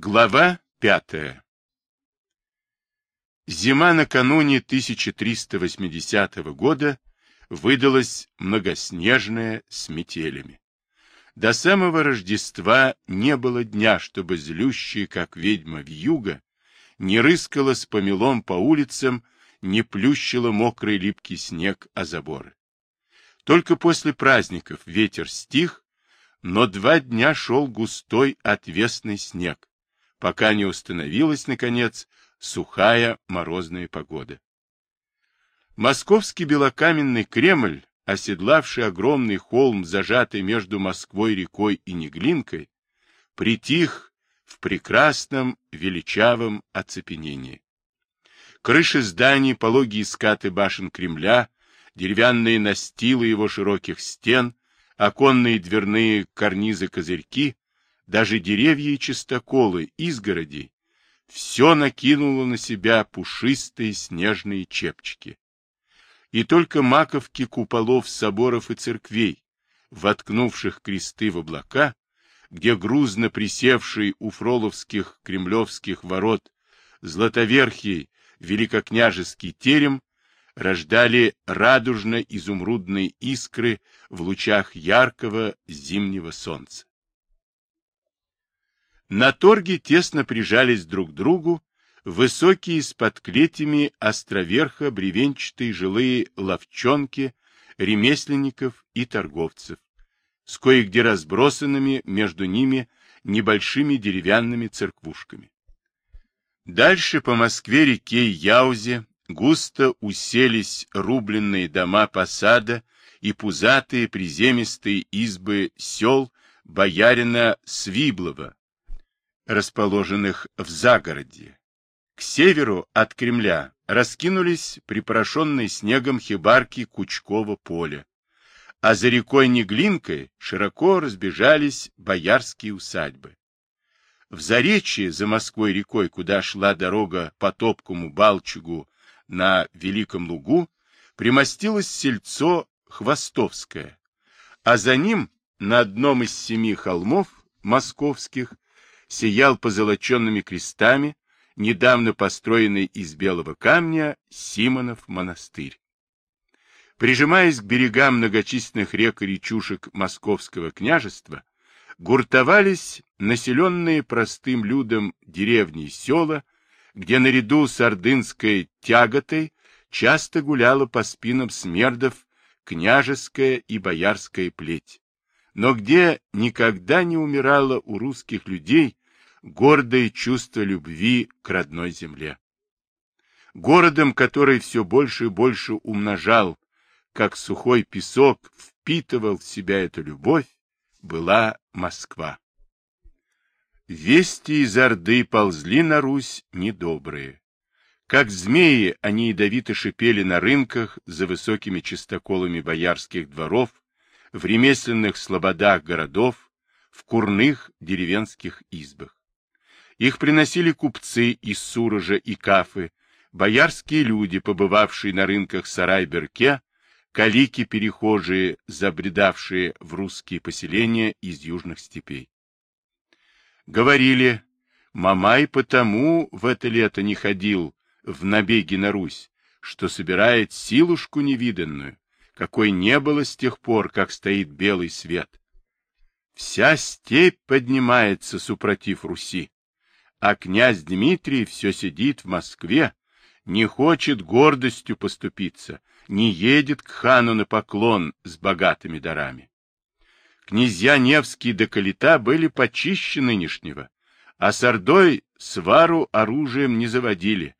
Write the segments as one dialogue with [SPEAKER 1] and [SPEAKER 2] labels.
[SPEAKER 1] Глава пятая Зима накануне 1380 года выдалась многоснежная с метелями. До самого Рождества не было дня, чтобы злющая, как ведьма вьюга, не рыскала с помелом по улицам, не плющила мокрый липкий снег о заборы. Только после праздников ветер стих, но два дня шел густой отвесный снег, пока не установилась, наконец, сухая морозная погода. Московский белокаменный Кремль, оседлавший огромный холм, зажатый между Москвой рекой и Неглинкой, притих в прекрасном величавом оцепенении. Крыши зданий, пологие скаты башен Кремля, деревянные настилы его широких стен, оконные дверные карнизы-козырьки, даже деревья и чистоколы, изгороди, все накинуло на себя пушистые снежные чепчики. И только маковки куполов соборов и церквей, воткнувших кресты в облака, где грузно присевший у фроловских кремлевских ворот златоверхий великокняжеский терем, рождали радужно-изумрудные искры в лучах яркого зимнего солнца. На торге тесно прижались друг к другу высокие с подклетями островерха бревенчатые жилые ловчонки ремесленников и торговцев, с кое-где разбросанными между ними небольшими деревянными церквушками. Дальше по Москве-реке Яузе густо уселись рубленные дома посада и пузатые приземистые избы сел боярина Свиблова, расположенных в загороде. К северу от Кремля раскинулись припорошенные снегом хибарки Кучкова поля, а за рекой Неглинкой широко разбежались боярские усадьбы. В Заречье за Москвой рекой, куда шла дорога по топкому Балчугу на Великом Лугу, примостилось сельцо Хвостовское, а за ним на одном из семи холмов московских сиял позолоченными крестами, недавно построенный из белого камня Симонов монастырь. Прижимаясь к берегам многочисленных рек и речушек Московского княжества, гуртовались населенные простым людом деревни и села, где наряду с ордынской тяготой часто гуляла по спинам смердов княжеская и боярская плеть, но где никогда не умирало у русских людей гордое чувство любви к родной земле. Городом, который все больше и больше умножал, как сухой песок впитывал в себя эту любовь, была Москва. Вести из Орды ползли на Русь недобрые. Как змеи они ядовито шипели на рынках за высокими чистоколами боярских дворов, в ремесленных слободах городов, в курных деревенских избах. Их приносили купцы из Сурожа и Кафы, боярские люди, побывавшие на рынках Сарай-Берке, калики-перехожие, забредавшие в русские поселения из южных степей. Говорили, Мамай потому в это лето не ходил в набеги на Русь, что собирает силушку невиданную, какой не было с тех пор, как стоит белый свет. Вся степь поднимается супротив Руси а князь Дмитрий все сидит в Москве, не хочет гордостью поступиться, не едет к хану на поклон с богатыми дарами. Князья Невский до Калита были почище нынешнего, а с Ордой свару оружием не заводили,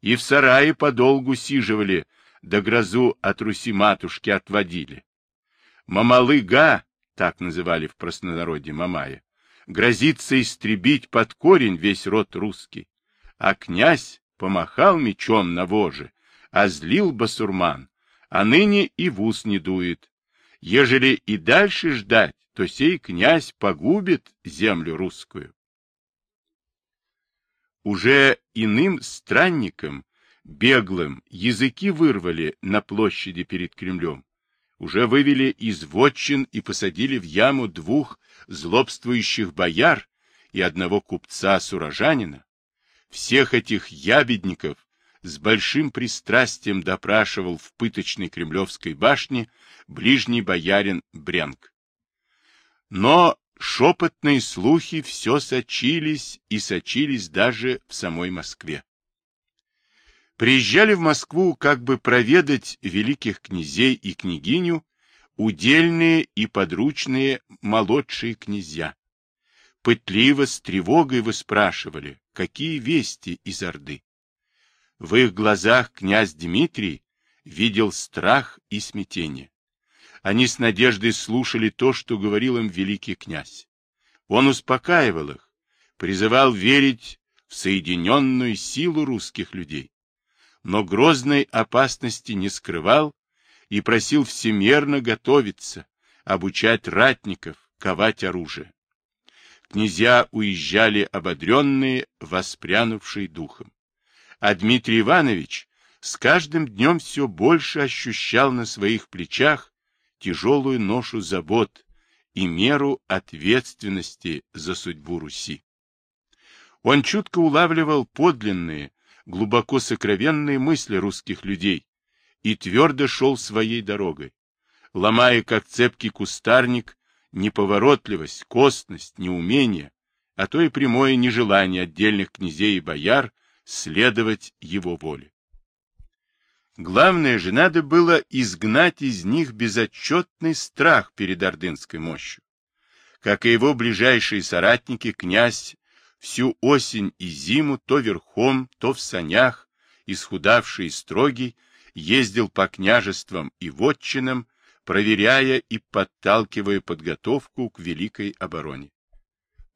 [SPEAKER 1] и в сарае подолгу сиживали, да грозу от Руси-матушки отводили. Мамалыга, так называли в простонародье Мамая, грозится истребить под корень весь род русский. А князь помахал мечом на воже, а злил басурман, а ныне и в ус не дует. Ежели и дальше ждать, то сей князь погубит землю русскую. Уже иным странникам, беглым, языки вырвали на площади перед Кремлем, уже вывели из вотчин и посадили в яму двух злобствующих бояр и одного купца-сурожанина, всех этих ябедников с большим пристрастием допрашивал в пыточной Кремлевской башне ближний боярин Брянк. Но шепотные слухи все сочились и сочились даже в самой Москве. Приезжали в Москву как бы проведать великих князей и княгиню удельные и подручные молодшие князья. Пытливо, с тревогой выспрашивали, какие вести из Орды. В их глазах князь Дмитрий видел страх и смятение. Они с надеждой слушали то, что говорил им великий князь. Он успокаивал их, призывал верить в соединенную силу русских людей. Но грозной опасности не скрывал и просил всемерно готовиться, обучать ратников, ковать оружие. Князья уезжали ободренные, воспрянувшие духом. А Дмитрий Иванович с каждым днем все больше ощущал на своих плечах тяжелую ношу забот и меру ответственности за судьбу Руси. Он чутко улавливал подлинные, глубоко сокровенные мысли русских людей и твердо шел своей дорогой, ломая, как цепкий кустарник, неповоротливость, костность, неумение, а то и прямое нежелание отдельных князей и бояр следовать его воле. Главное же, надо было изгнать из них безотчетный страх перед ордынской мощью. Как и его ближайшие соратники, князь всю осень и зиму то верхом, то в санях, исхудавший и строгий, ездил по княжествам и вотчинам, проверяя и подталкивая подготовку к великой обороне.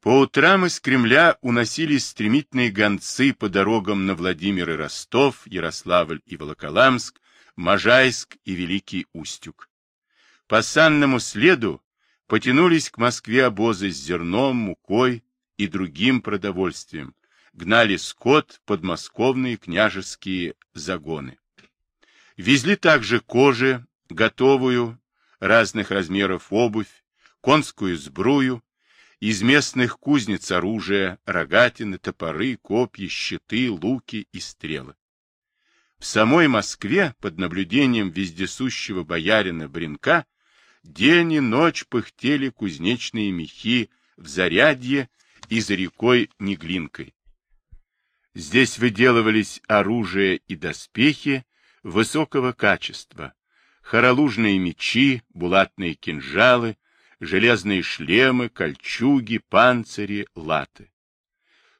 [SPEAKER 1] По утрам из Кремля уносились стремительные гонцы по дорогам на Владимир и Ростов, Ярославль и Волоколамск, Можайск и Великий Устюг. По санному следу потянулись к Москве обозы с зерном, мукой и другим продовольствием, гнали скот под московные княжеские загоны. Везли также кожи, готовую, разных размеров обувь, конскую сбрую, из местных кузнец оружия, рогатины, топоры, копья, щиты, луки и стрелы. В самой Москве, под наблюдением вездесущего боярина Бринка, день и ночь пыхтели кузнечные мехи в зарядье и за рекой Неглинкой. Здесь выделывались оружие и доспехи высокого качества, хоролужные мечи, булатные кинжалы, железные шлемы, кольчуги, панцири, латы.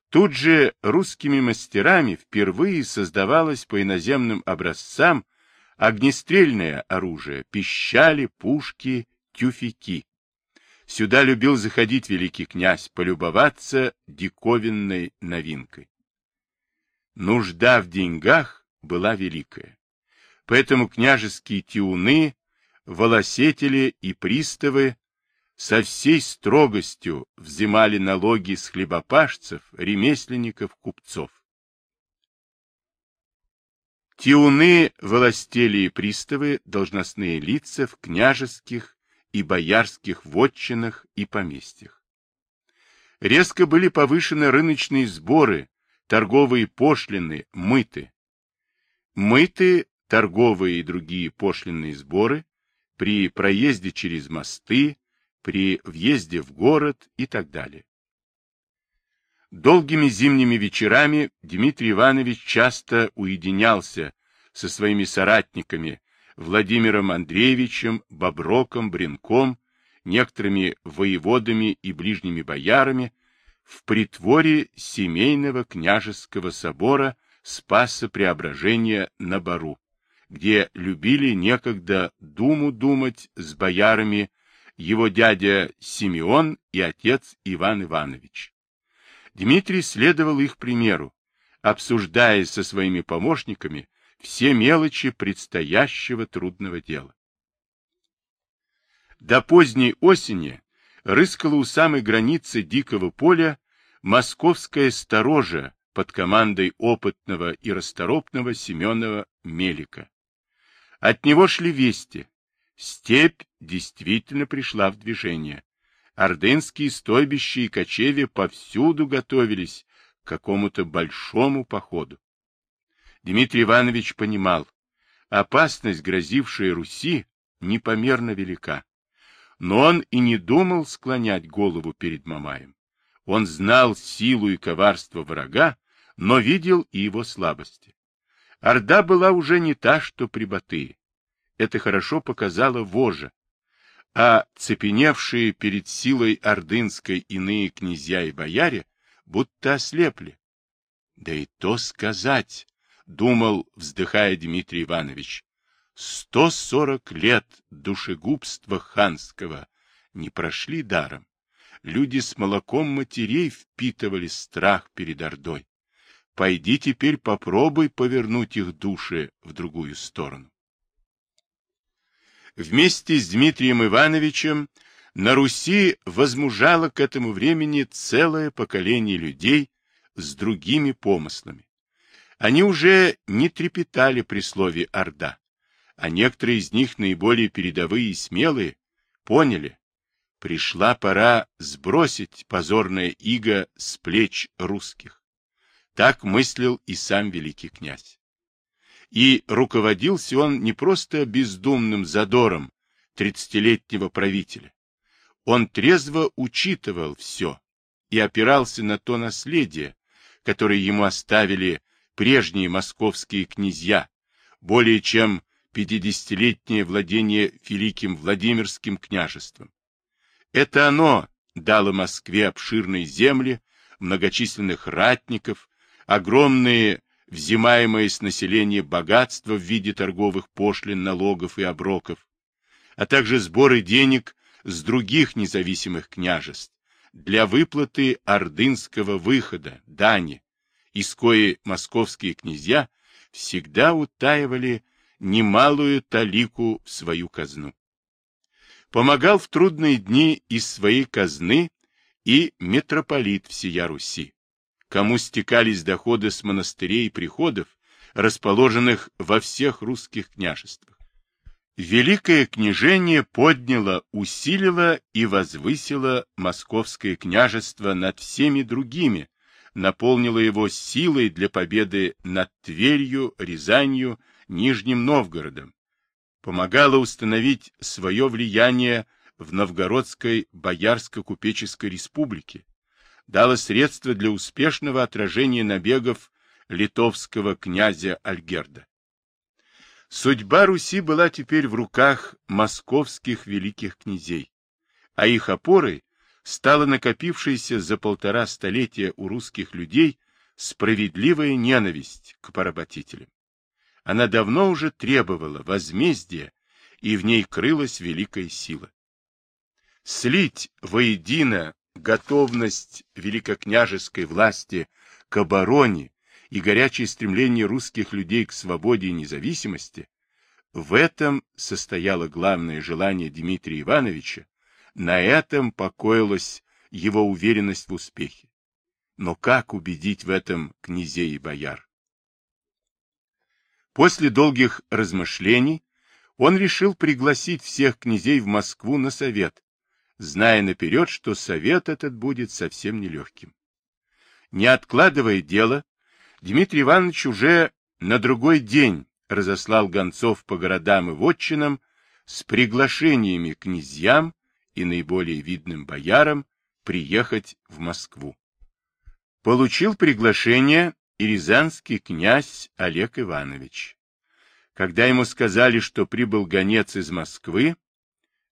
[SPEAKER 1] Тут же русскими мастерами впервые создавалось по иноземным образцам огнестрельное оружие, пищали, пушки, тюфяки. Сюда любил заходить великий князь, полюбоваться диковинной новинкой. Нужда в деньгах была великая. Поэтому княжеские тиуны, волосетели и приставы со всей строгостью взимали налоги с хлебопашцев, ремесленников, купцов. Тиуны, властели и приставы – должностные лица в княжеских и боярских вотчинах и поместьях. Резко были повышены рыночные сборы, торговые пошлины, мыты. Мыты, торговые и другие пошлинные сборы при проезде через мосты, при въезде в город и так далее. Долгими зимними вечерами Дмитрий Иванович часто уединялся со своими соратниками Владимиром Андреевичем, Боброком, Бренком, некоторыми воеводами и ближними боярами в притворе семейного княжеского собора Спаса Преображения на Бару, где любили некогда думу думать с боярами его дядя Симеон и отец Иван Иванович. Дмитрий следовал их примеру, обсуждая со своими помощниками все мелочи предстоящего трудного дела. До поздней осени рыскала у самой границы дикого поля московская сторожа под командой опытного и расторопного Семенова Мелика. От него шли вести, Степь действительно пришла в движение. ордынские стойбища и кочеви повсюду готовились к какому-то большому походу. Дмитрий Иванович понимал, опасность, грозившая Руси, непомерно велика. Но он и не думал склонять голову перед Мамаем. Он знал силу и коварство врага, но видел и его слабости. Орда была уже не та, что при Батые. Это хорошо показала вожа. А цепеневшие перед силой ордынской иные князья и бояре будто ослепли. Да и то сказать, думал, вздыхая Дмитрий Иванович, сто сорок лет душегубства ханского не прошли даром. Люди с молоком матерей впитывали страх перед Ордой. Пойди теперь попробуй повернуть их души в другую сторону. Вместе с Дмитрием Ивановичем на Руси возмужало к этому времени целое поколение людей с другими помыслами. Они уже не трепетали при слове «Орда», а некоторые из них, наиболее передовые и смелые, поняли, пришла пора сбросить позорное иго с плеч русских. Так мыслил и сам великий князь. И руководился он не просто бездумным задором тридцатилетнего правителя. Он трезво учитывал все и опирался на то наследие, которое ему оставили прежние московские князья, более чем пятидесятилетнее владение Великим Владимирским княжеством. Это оно дало Москве обширные земли, многочисленных ратников, огромные взимаемые с населения богатства в виде торговых пошлин, налогов и оброков, а также сборы денег с других независимых княжеств для выплаты ордынского выхода, дани, из кои московские князья всегда утаивали немалую талику в свою казну. Помогал в трудные дни из своей казны и митрополит всея Руси, кому стекались доходы с монастырей и приходов, расположенных во всех русских княжествах. Великое княжение подняло, усилило и возвысило московское княжество над всеми другими, наполнило его силой для победы над Тверью, Рязанью, Нижним Новгородом, помогало установить свое влияние в Новгородской Боярско-Купеческой республике, дало средства для успешного отражения набегов литовского князя Альгерда. Судьба Руси была теперь в руках московских великих князей, а их опорой стала накопившаяся за полтора столетия у русских людей справедливая ненависть к поработителям. Она давно уже требовала возмездия, и в ней крылась великая сила. Слить воедино готовность великокняжеской власти к обороне и горячее стремление русских людей к свободе и независимости, в этом состояло главное желание Дмитрия Ивановича, на этом покоилась его уверенность в успехе. Но как убедить в этом князей и бояр? После долгих размышлений он решил пригласить всех князей в Москву на совет, зная наперед, что совет этот будет совсем нелегким. Не откладывая дело, Дмитрий Иванович уже на другой день разослал гонцов по городам и вотчинам с приглашениями князьям и наиболее видным боярам приехать в Москву. Получил приглашение и рязанский князь Олег Иванович. Когда ему сказали, что прибыл гонец из Москвы,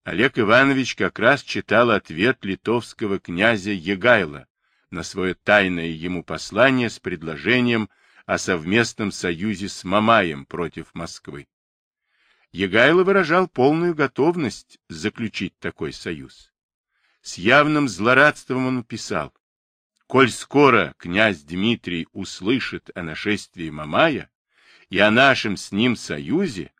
[SPEAKER 1] Олег Иванович как раз читал ответ литовского князя Егайла на свое тайное ему послание с предложением о совместном союзе с Мамаем против Москвы. Егайло выражал полную готовность заключить такой союз. С явным злорадством он писал, Коль скоро князь Дмитрий услышит о нашествии Мамая и о нашем с ним союзе,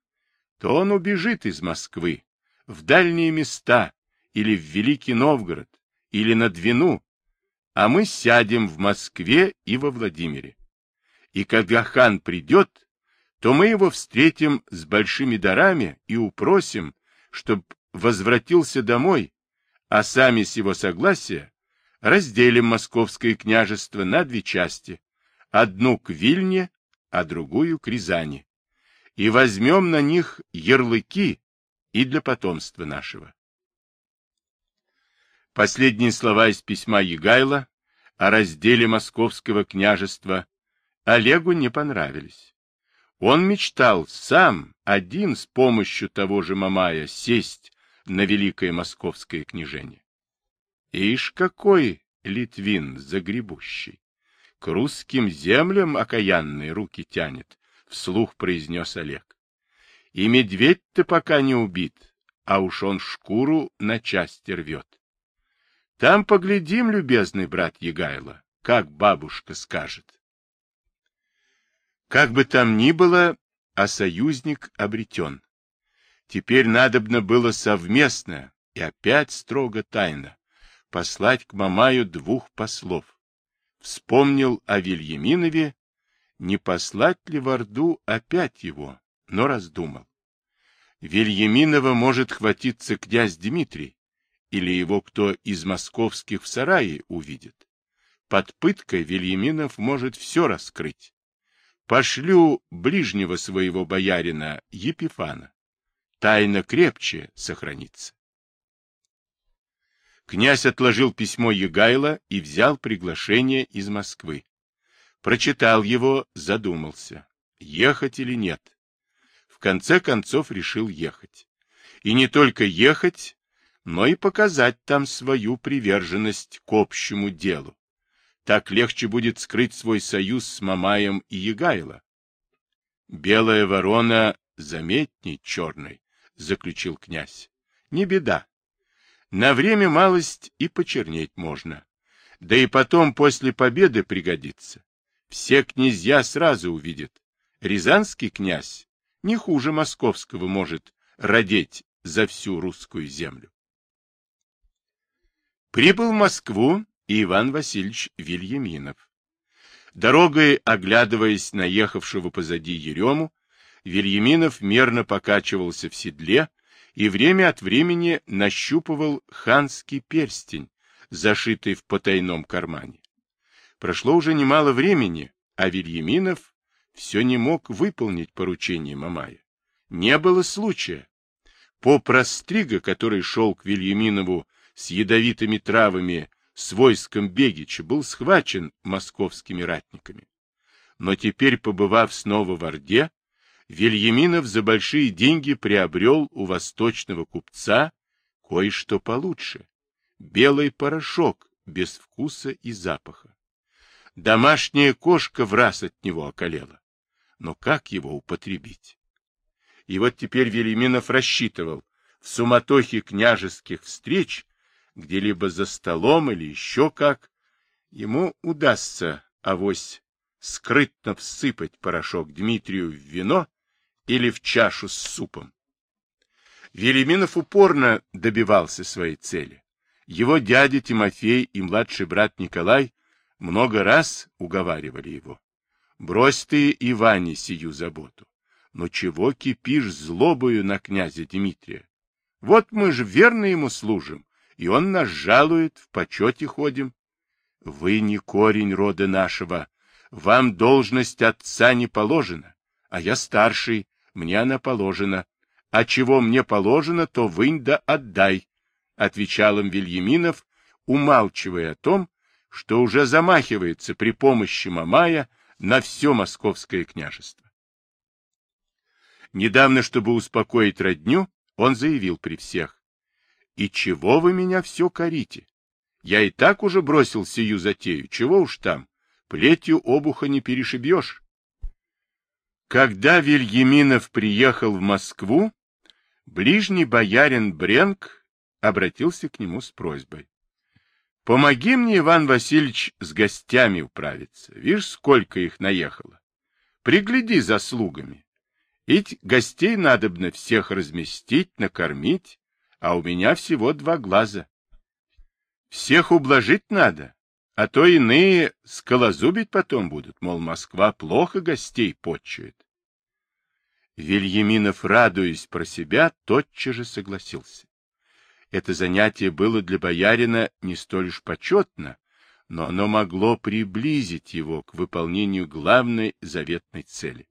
[SPEAKER 1] то он убежит из Москвы в дальние места или в Великий Новгород, или на Двину, а мы сядем в Москве и во Владимире. И когда хан придет, то мы его встретим с большими дарами и упросим, чтоб возвратился домой, а сами с его согласия разделим московское княжество на две части, одну к Вильне, а другую к Рязани, и возьмем на них ярлыки и для потомства нашего. Последние слова из письма Егайла о разделе московского княжества Олегу не понравились. Он мечтал сам, один, с помощью того же Мамая, сесть на великое московское княжение. Ишь, какой Литвин загребущий! К русским землям окаянные руки тянет, — вслух произнес Олег. И медведь-то пока не убит, а уж он шкуру на части рвет. Там поглядим, любезный брат Егайло, как бабушка скажет. Как бы там ни было, а союзник обретен. Теперь надобно было совместно и опять строго тайно послать к Мамаю двух послов. Вспомнил о Вильяминове, не послать ли в Орду опять его, но раздумал. Вильяминова может хватиться князь Дмитрий, или его кто из московских в сарае увидит. Под пыткой Вильяминов может все раскрыть. Пошлю ближнего своего боярина Епифана. Тайна крепче сохранится. Князь отложил письмо Егайла и взял приглашение из Москвы. Прочитал его, задумался, ехать или нет. В конце концов решил ехать. И не только ехать, но и показать там свою приверженность к общему делу. Так легче будет скрыть свой союз с Мамаем и Егайло. Белая ворона заметней черной, заключил князь. Не беда. На время малость и почернеть можно. Да и потом после победы пригодится. Все князья сразу увидят. Рязанский князь не хуже московского может родить за всю русскую землю. Прибыл в Москву и Иван Васильевич Вильяминов. Дорогой, оглядываясь на ехавшего позади Ерему, Вильяминов мерно покачивался в седле и время от времени нащупывал ханский перстень, зашитый в потайном кармане. Прошло уже немало времени, а Вильяминов все не мог выполнить поручение Мамая. Не было случая. По прострига, который шел к Вильяминову с ядовитыми травами с войском Бегича был схвачен московскими ратниками. Но теперь, побывав снова в Орде, Вильяминов за большие деньги приобрел у восточного купца кое-что получше — белый порошок без вкуса и запаха. Домашняя кошка в раз от него околела. Но как его употребить? И вот теперь Велиминов рассчитывал в суматохе княжеских встреч где-либо за столом или еще как, ему удастся, авось, скрытно всыпать порошок Дмитрию в вино или в чашу с супом. Велиминов упорно добивался своей цели. Его дядя Тимофей и младший брат Николай много раз уговаривали его. Брось ты, Иване, сию заботу. Но чего кипишь злобою на князя Дмитрия? Вот мы же верно ему служим, и он нас жалует, в почете ходим. Вы не корень рода нашего, вам должность отца не положена, а я старший, мне она положена. А чего мне положено, то вынь да отдай, — отвечал им Вильяминов, умалчивая о том, что уже замахивается при помощи Мамая на все московское княжество. Недавно, чтобы успокоить родню, он заявил при всех, и чего вы меня все корите? Я и так уже бросил сию затею, чего уж там, плетью обуха не перешибешь. Когда Вильяминов приехал в Москву, ближний боярин Бренк обратился к нему с просьбой. — Помоги мне, Иван Васильевич, с гостями управиться. Видишь, сколько их наехало. Пригляди за слугами. Ведь гостей надобно всех разместить, накормить а у меня всего два глаза. Всех ублажить надо, а то иные скалозубить потом будут, мол, Москва плохо гостей почует. Вильяминов, радуясь про себя, тотчас же согласился. Это занятие было для боярина не столь уж почетно, но оно могло приблизить его к выполнению главной заветной цели.